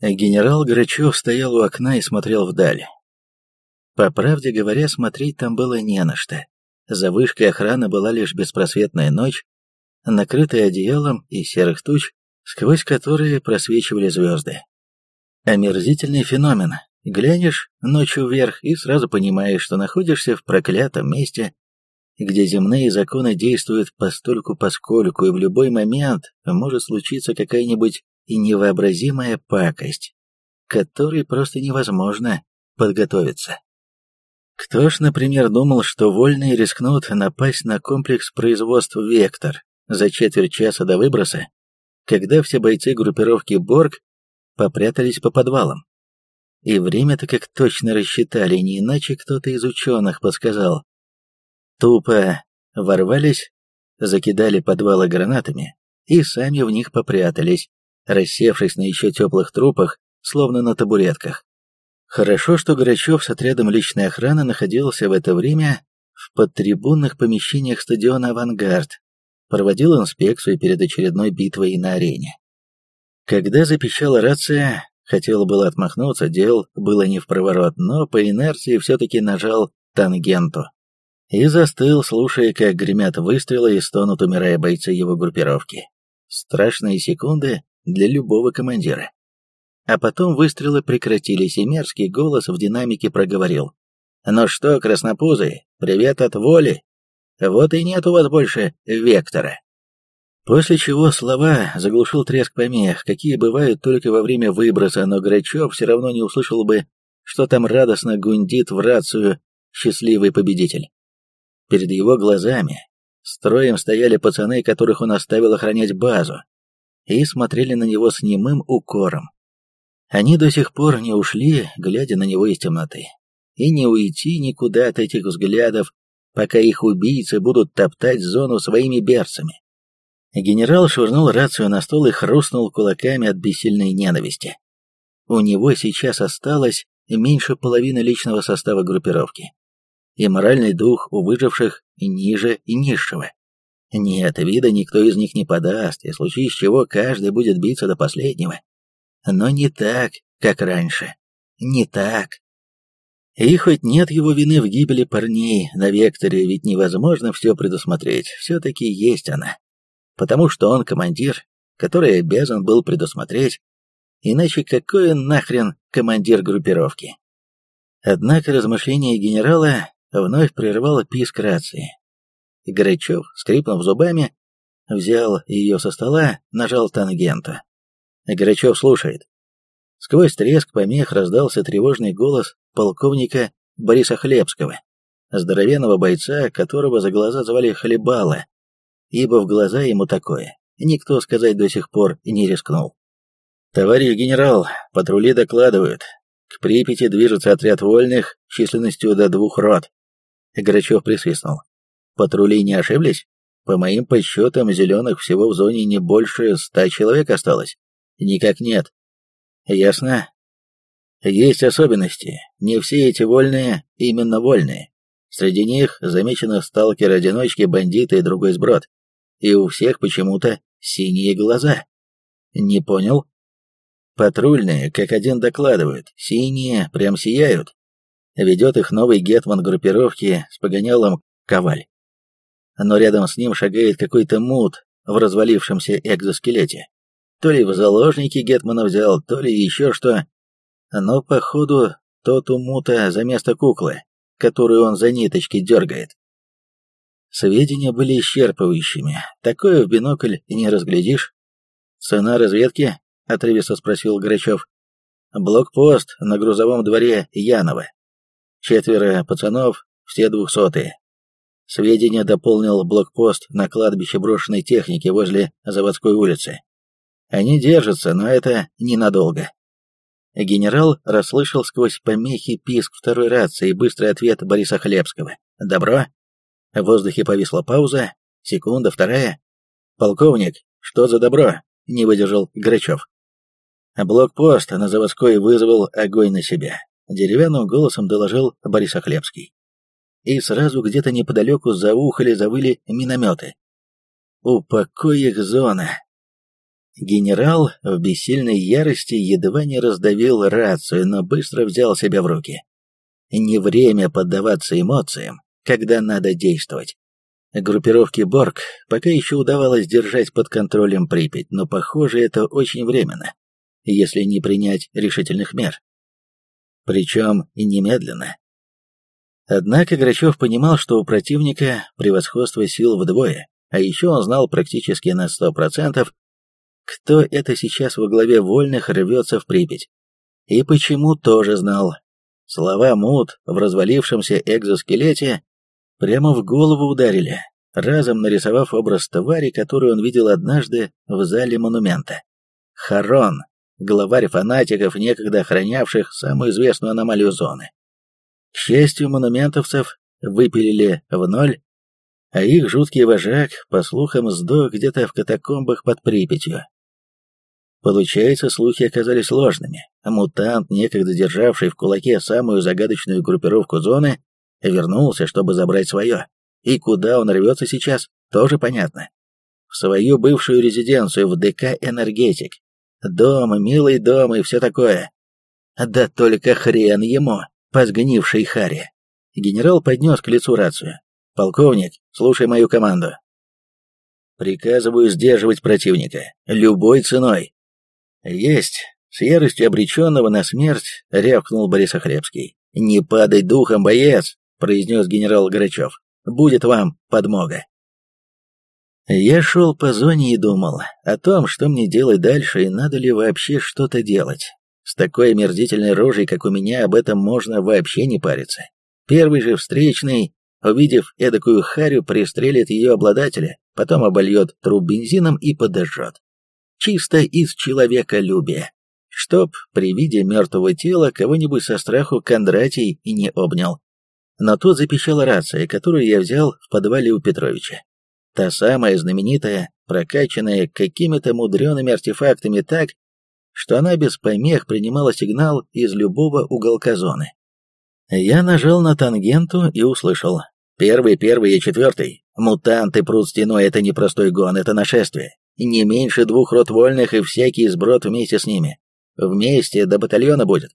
Генерал Грачев стоял у окна и смотрел вдаль. По правде говоря, смотреть там было не на что. За вышкой охраны была лишь беспросветная ночь, накрытая одеялом из серых туч, сквозь которые просвечивали звезды. Омерзительный феномен. Глянешь ночью вверх и сразу понимаешь, что находишься в проклятом месте, где земные законы действуют постольку-поскольку, и в любой момент может случиться какая-нибудь невообразимая пакость, которой просто невозможно подготовиться. Кто ж, например, думал, что вольные рискнут напасть на комплекс производств «Вектор» за четверть часа до выброса, когда все бойцы группировки «Борг» попрятались по подвалам? И время-то как точно рассчитали, не иначе кто-то из ученых подсказал. Тупо ворвались, закидали подвалы гранатами и сами в них попрятались, рассевшись на еще теплых трупах, словно на табуретках. Хорошо, что Грачев с отрядом личной охраны находился в это время в подтрибунных помещениях стадиона «Авангард», проводил инспекцию перед очередной битвой на арене. Когда запищала рация, хотел было отмахнуться, дел было не в проворот, но по инерции все-таки нажал тангенту. И застыл, слушая, как гремят выстрелы и стонут, умирая бойцы его группировки. Страшные секунды для любого командира. А потом выстрелы прекратились, и мерзкий голос в динамике проговорил. «Ну что, краснопузы, привет от воли! Вот и нет у вас больше вектора!» После чего слова заглушил треск помех, какие бывают только во время выброса, но Грачев все равно не услышал бы, что там радостно гундит в рацию счастливый победитель. Перед его глазами строем стояли пацаны, которых он оставил охранять базу, и смотрели на него с немым укором. Они до сих пор не ушли, глядя на него из темноты. И не уйти никуда от этих взглядов, пока их убийцы будут топтать зону своими берцами. Генерал швырнул рацию на стол и хрустнул кулаками от бессильной ненависти. У него сейчас осталось меньше половины личного состава группировки. И моральный дух у выживших ниже и низшего. Нет, вида никто из них не подаст, и случись чего каждый будет биться до последнего но не так, как раньше. Не так. И хоть нет его вины в гибели парней на Векторе, ведь невозможно все предусмотреть, все-таки есть она. Потому что он командир, который обязан был предусмотреть, иначе какой он нахрен командир группировки? Однако размышления генерала вновь прервало писк рации. Грачев, скрипнув зубами, взял ее со стола, нажал тангенту. Горячев слушает. Сквозь треск помех раздался тревожный голос полковника Бориса Хлебского, здоровенного бойца, которого за глаза звали Хлебала, ибо в глаза ему такое никто сказать до сих пор не рискнул. «Товарищ генерал, патрули докладывают. К Припяти движется отряд вольных численностью до двух рот». Грачев присвистнул. «Патрули не ошиблись? По моим подсчетам, зеленых всего в зоне не больше ста человек осталось. Никак нет. Ясно? Есть особенности. Не все эти вольные именно вольные. Среди них замечены сталкеры-одиночки, бандиты и другой сброд. И у всех почему-то синие глаза. Не понял? Патрульные, как один докладывают, синие прям сияют. Ведет их новый гетман группировки с погонялом Коваль. Но рядом с ним шагает какой-то мут в развалившемся экзоскелете. То ли в заложники Гетмана взял, то ли еще что. Но, походу, тот у Мута за место куклы, которую он за ниточки дергает. Сведения были исчерпывающими. Такое в бинокль не разглядишь. «Цена разведки?» — отрывисто спросил Грачев. «Блокпост на грузовом дворе Янова. Четверо пацанов, все двухсотые. Сведения дополнил блокпост на кладбище брошенной техники возле заводской улицы. Они держатся, но это ненадолго. Генерал расслышал сквозь помехи писк второй рации и быстрый ответ Бориса Хлебского. «Добро». В воздухе повисла пауза. Секунда, вторая. «Полковник, что за добро?» — не выдержал Грачев. Блокпост на заводской вызвал огонь на себя. Деревянным голосом доложил Борис Хлебский. И сразу где-то неподалеку заухали, завыли минометы. «Упокой их зона!» Генерал в бессильной ярости едва не раздавил рацию, но быстро взял себя в руки. Не время поддаваться эмоциям, когда надо действовать. Группировке Борг пока еще удавалось держать под контролем Припять, но, похоже, это очень временно, если не принять решительных мер. Причем немедленно. Однако Грачев понимал, что у противника превосходство сил вдвое, а еще он знал практически на сто процентов, кто это сейчас во главе вольных рвется в Припять. И почему тоже знал. Слова Мут в развалившемся экзоскелете прямо в голову ударили, разом нарисовав образ твари, которую он видел однажды в зале монумента. Харон, главарь фанатиков, некогда охранявших самую известную аномалию зоны. Счастью, монументовцев выпилили в ноль, а их жуткий вожак, по слухам, сдох где-то в катакомбах под Припятью. Получается, слухи оказались ложными. Мутант, некогда державший в кулаке самую загадочную группировку зоны, вернулся, чтобы забрать свое. И куда он рвется сейчас, тоже понятно. В свою бывшую резиденцию в ДК «Энергетик». Дом, милый дом и все такое. Да только хрен ему, позгнивший Хари. Генерал поднес к лицу рацию. «Полковник, слушай мою команду. Приказываю сдерживать противника. Любой ценой. «Есть!» — с яростью обреченного на смерть рявкнул Борис Охлебский. «Не падай духом, боец!» — произнес генерал Грачев. «Будет вам подмога!» Я шел по зоне и думал о том, что мне делать дальше и надо ли вообще что-то делать. С такой омерзительной рожей, как у меня, об этом можно вообще не париться. Первый же встречный, увидев эдакую харю, пристрелит ее обладателя, потом обольет труп бензином и подожжет чисто из человеколюбия, чтоб при виде мертвого тела кого-нибудь со страху Кондратий и не обнял. Но тут запищала рация, которую я взял в подвале у Петровича. Та самая знаменитая, прокачанная какими-то мудреными артефактами так, что она без помех принимала сигнал из любого уголка зоны. Я нажал на тангенту и услышал. Первый, первый и четвертый. Мутанты прут стеной, это не простой гон, это нашествие не меньше двух рот вольных и всякий сброд вместе с ними. Вместе до батальона будет.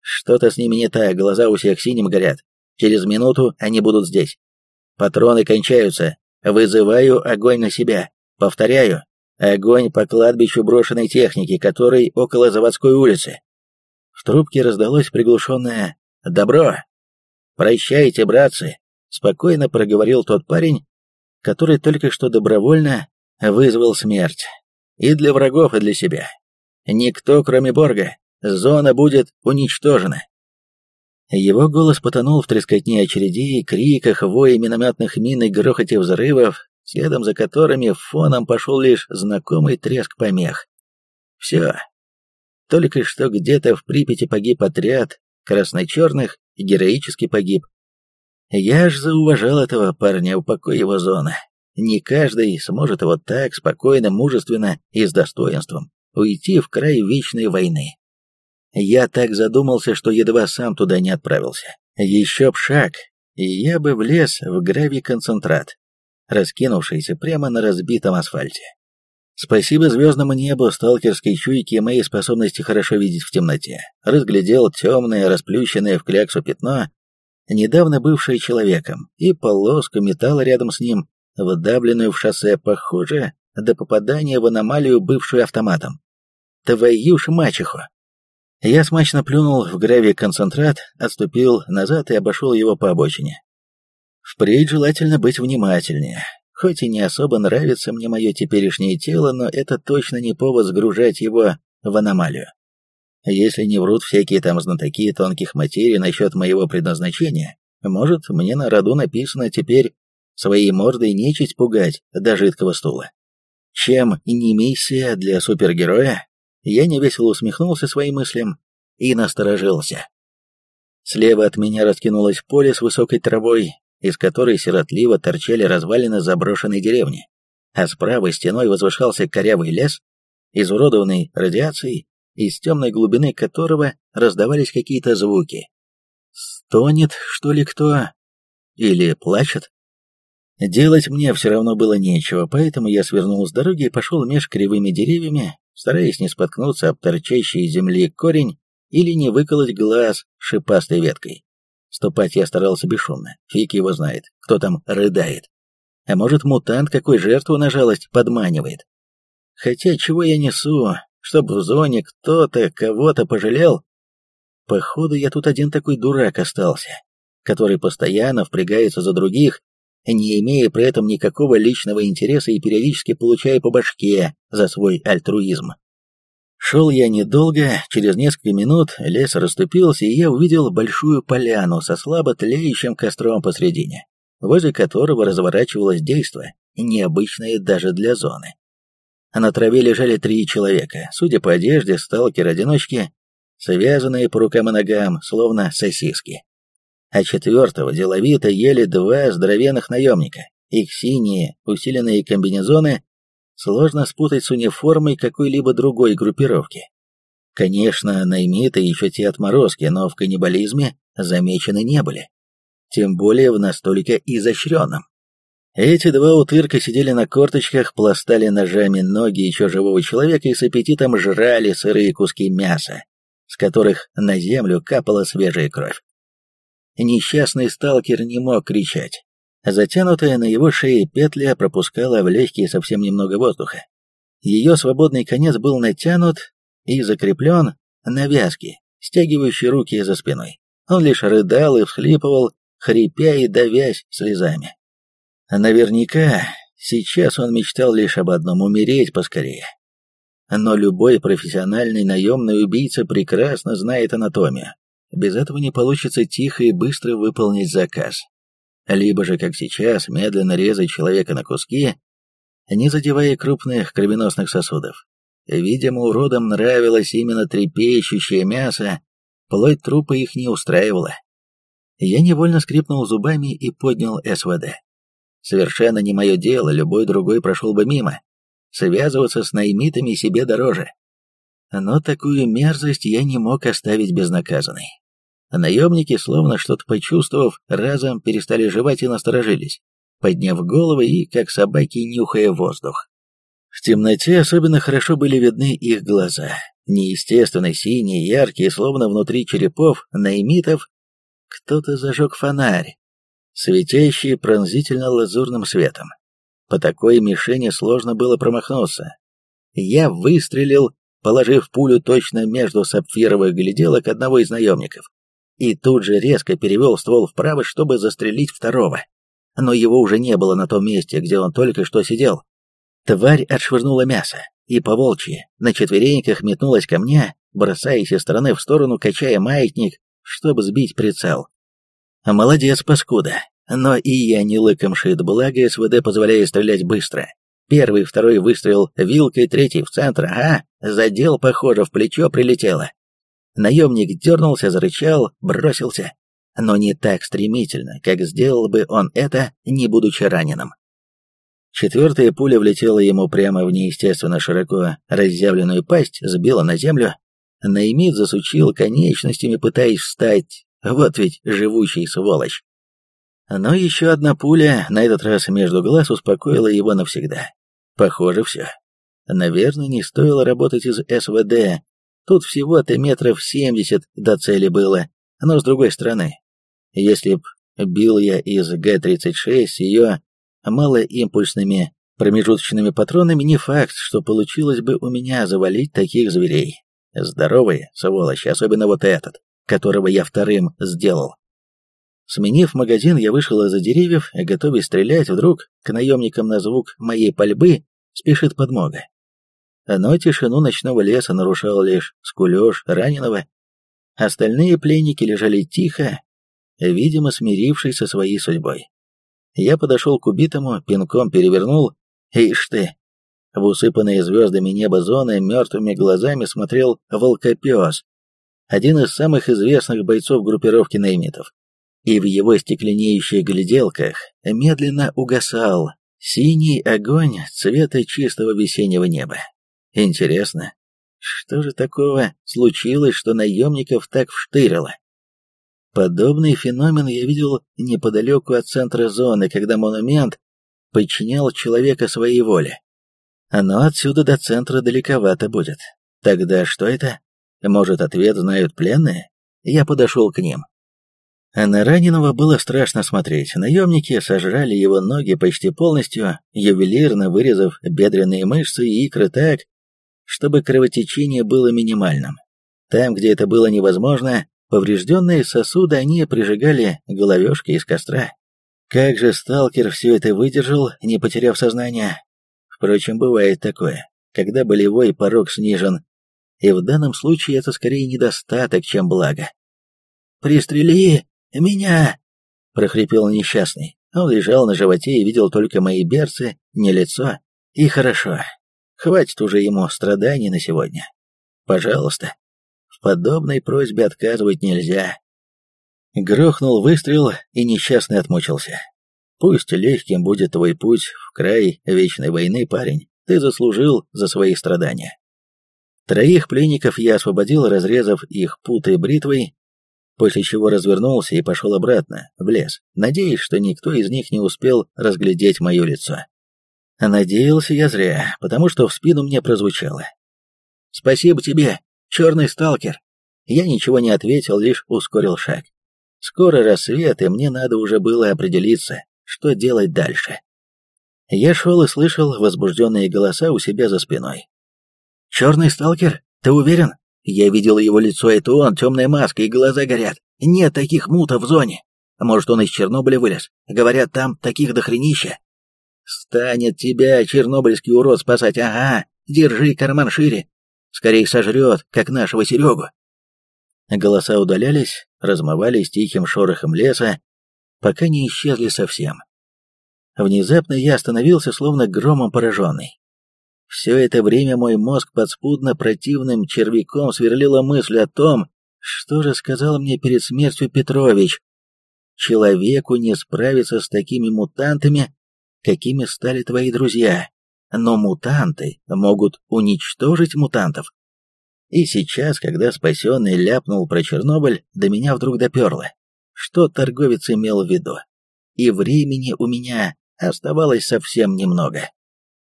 Что-то с ними не так, глаза у всех синим горят. Через минуту они будут здесь. Патроны кончаются. Вызываю огонь на себя. Повторяю, огонь по кладбищу брошенной техники, который около заводской улицы. В трубке раздалось приглушенное «Добро!» «Прощайте, братцы!» — спокойно проговорил тот парень, который только что добровольно вызвал смерть. И для врагов, и для себя. Никто, кроме Борга. Зона будет уничтожена. Его голос потонул в трескотне очередей, криках, вое минометных мин и грохоте взрывов, следом за которыми фоном пошел лишь знакомый треск помех. Все. Только что где-то в Припяти погиб отряд красно-черных и героически погиб. Я аж зауважал этого парня, упокой его зона. Не каждый сможет вот так спокойно, мужественно и с достоинством уйти в край вечной войны. Я так задумался, что едва сам туда не отправился. Еще б шаг, и я бы влез в гравий-концентрат, раскинувшийся прямо на разбитом асфальте. Спасибо звездному небу, сталкерской чуйке и моей способности хорошо видеть в темноте. Разглядел темное, расплющенное в кляксу пятно, недавно бывшее человеком, и полоску металла рядом с ним, вдавленную в шоссе, похоже, до попадания в аномалию, бывшую автоматом. Твою ж мачеху! Я смачно плюнул в гравий-концентрат, отступил назад и обошел его по обочине. Впредь желательно быть внимательнее. Хоть и не особо нравится мне мое теперешнее тело, но это точно не повод сгружать его в аномалию. Если не врут всякие там знатоки тонких материй насчет моего предназначения, может, мне на роду написано теперь своей мордой нечисть пугать до жидкого стула. Чем не миссия для супергероя? Я невесело усмехнулся своим мыслям и насторожился. Слева от меня раскинулось поле с высокой травой, из которой сиротливо торчали развалины заброшенной деревни, а с правой стеной возвышался корявый лес, изуродованный радиацией, из темной глубины которого раздавались какие-то звуки. Стонет, что ли, кто? Или плачет? Делать мне все равно было нечего, поэтому я свернул с дороги и пошел меж кривыми деревьями, стараясь не споткнуться об торчащий земли корень или не выколоть глаз шипастой веткой. Ступать я старался бесшумно, фиг его знает, кто там рыдает. А может, мутант какой жертву на жалость подманивает. Хотя чего я несу, чтоб в зоне кто-то кого-то пожалел? Походу, я тут один такой дурак остался, который постоянно впрягается за других, не имея при этом никакого личного интереса и периодически получая по башке за свой альтруизм. Шел я недолго, через несколько минут лес расступился, и я увидел большую поляну со слабо тлеющим костром посредине, возле которого разворачивалось действо, необычное даже для зоны. На траве лежали три человека, судя по одежде, сталкер-одиночки, связанные по рукам и ногам, словно сосиски а четвертого деловито ели два здоровенных наемника. Их синие, усиленные комбинезоны сложно спутать с униформой какой-либо другой группировки. Конечно, наймиты еще те отморозки, но в каннибализме замечены не были. Тем более в настолько изощренном. Эти два утырка сидели на корточках, пластали ножами ноги еще живого человека и с аппетитом жрали сырые куски мяса, с которых на землю капала свежая кровь. Несчастный сталкер не мог кричать. Затянутая на его шее петля пропускала в легкие совсем немного воздуха. Ее свободный конец был натянут и закреплен на вязке, стягивающей руки за спиной. Он лишь рыдал и всхлипывал, хрипя и давясь слезами. Наверняка сейчас он мечтал лишь об одном — умереть поскорее. Но любой профессиональный наемный убийца прекрасно знает анатомию. Без этого не получится тихо и быстро выполнить заказ. Либо же, как сейчас, медленно резать человека на куски, не задевая крупных кровеносных сосудов. Видимо, уродам нравилось именно трепещущее мясо, плоть трупа их не устраивала. Я невольно скрипнул зубами и поднял СВД. Совершенно не мое дело, любой другой прошел бы мимо. Связываться с наймитами себе дороже. Но такую мерзость я не мог оставить безнаказанной. Наемники, словно что-то почувствовав, разом перестали жевать и насторожились, подняв головы и, как собаки, нюхая воздух. В темноте особенно хорошо были видны их глаза, неестественно синие, яркие, словно внутри черепов, наимитов. Кто-то зажег фонарь, светящий пронзительно лазурным светом. По такой мишени сложно было промахнуться. Я выстрелил, положив пулю точно между сапфировых гляделок одного из наемников и тут же резко перевел ствол вправо, чтобы застрелить второго. Но его уже не было на том месте, где он только что сидел. Тварь отшвырнула мясо, и по волчьи на четвереньках метнулась ко мне, бросаясь из стороны в сторону, качая маятник, чтобы сбить прицел. Молодец, паскуда. Но и я не лыком шит, благо СВД позволяет стрелять быстро. Первый, второй выстрел вилкой, третий в центр, ага, задел, похоже, в плечо прилетело. Наемник дернулся, зарычал, бросился, но не так стремительно, как сделал бы он это, не будучи раненым. Четвертая пуля влетела ему прямо в неестественно широко разъявленную пасть, сбила на землю. Наймит засучил конечностями, пытаясь встать. Вот ведь живущий сволочь. Но еще одна пуля, на этот раз между глаз, успокоила его навсегда. Похоже, все. Наверное, не стоило работать из СВД, Тут всего-то метров семьдесят до цели было, но с другой стороны, если б бил я из Г-36 с ее малоимпульсными промежуточными патронами, не факт, что получилось бы у меня завалить таких зверей. Здоровые, сволочи, особенно вот этот, которого я вторым сделал. Сменив магазин, я вышел из-за деревьев, готовый стрелять, вдруг к наемникам на звук моей пальбы спешит подмога но тишину ночного леса нарушал лишь скулеж раненого. Остальные пленники лежали тихо, видимо, смирившись со своей судьбой. Я подошел к убитому, пинком перевернул. Ишь ты! В усыпанные звездами небо зоны мертвыми глазами смотрел волкопес, один из самых известных бойцов группировки неймитов. И в его стекленеющих гляделках медленно угасал синий огонь цвета чистого весеннего неба. Интересно, что же такого случилось, что наемников так вштырило? Подобный феномен я видел неподалеку от центра зоны, когда монумент подчинял человека своей воле. Но отсюда до центра далековато будет. Тогда что это? Может, ответ знают пленные? Я подошел к ним. А на раненого было страшно смотреть. Наемники сожрали его ноги почти полностью, ювелирно вырезав бедренные мышцы и икры так, чтобы кровотечение было минимальным. Там, где это было невозможно, поврежденные сосуды они прижигали головешкой из костра. Как же сталкер все это выдержал, не потеряв сознание? Впрочем, бывает такое, когда болевой порог снижен, и в данном случае это скорее недостаток, чем благо. «Пристрели меня!» — прохрипел несчастный. Он лежал на животе и видел только мои берцы, не лицо. И хорошо. Хватит уже ему страданий на сегодня. Пожалуйста. В подобной просьбе отказывать нельзя. Грохнул выстрел, и несчастный отмучился. Пусть легким будет твой путь в край вечной войны, парень. Ты заслужил за свои страдания. Троих пленников я освободил, разрезав их путой бритвой, после чего развернулся и пошел обратно, в лес, надеясь, что никто из них не успел разглядеть мое лицо. Надеялся я зря, потому что в спину мне прозвучало. «Спасибо тебе, черный сталкер!» Я ничего не ответил, лишь ускорил шаг. Скоро рассвет, и мне надо уже было определиться, что делать дальше. Я шел и слышал возбужденные голоса у себя за спиной. «Черный сталкер? Ты уверен? Я видел его лицо, это он, темная маска и глаза горят. Нет таких мутов в зоне. Может, он из Чернобыля вылез? Говорят, там таких дохренища. Станет тебя, чернобыльский урод, спасать, ага, держи карман шире. Скорей сожрет, как нашего Серегу. Голоса удалялись, размывались тихим шорохом леса, пока не исчезли совсем. Внезапно я остановился, словно громом пораженный. Все это время мой мозг подспудно противным червяком сверлила мысль о том, что же сказал мне перед смертью Петрович. Человеку не справиться с такими мутантами, какими стали твои друзья. Но мутанты могут уничтожить мутантов. И сейчас, когда спасенный ляпнул про Чернобыль, до меня вдруг доперло, что торговец имел в виду. И времени у меня оставалось совсем немного.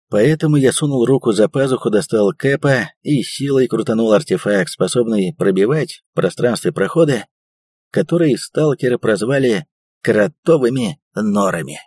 Поэтому я сунул руку за пазуху, достал кэпа и силой крутанул артефакт, способный пробивать в пространстве проходы, которые сталкеры прозвали «кротовыми норами».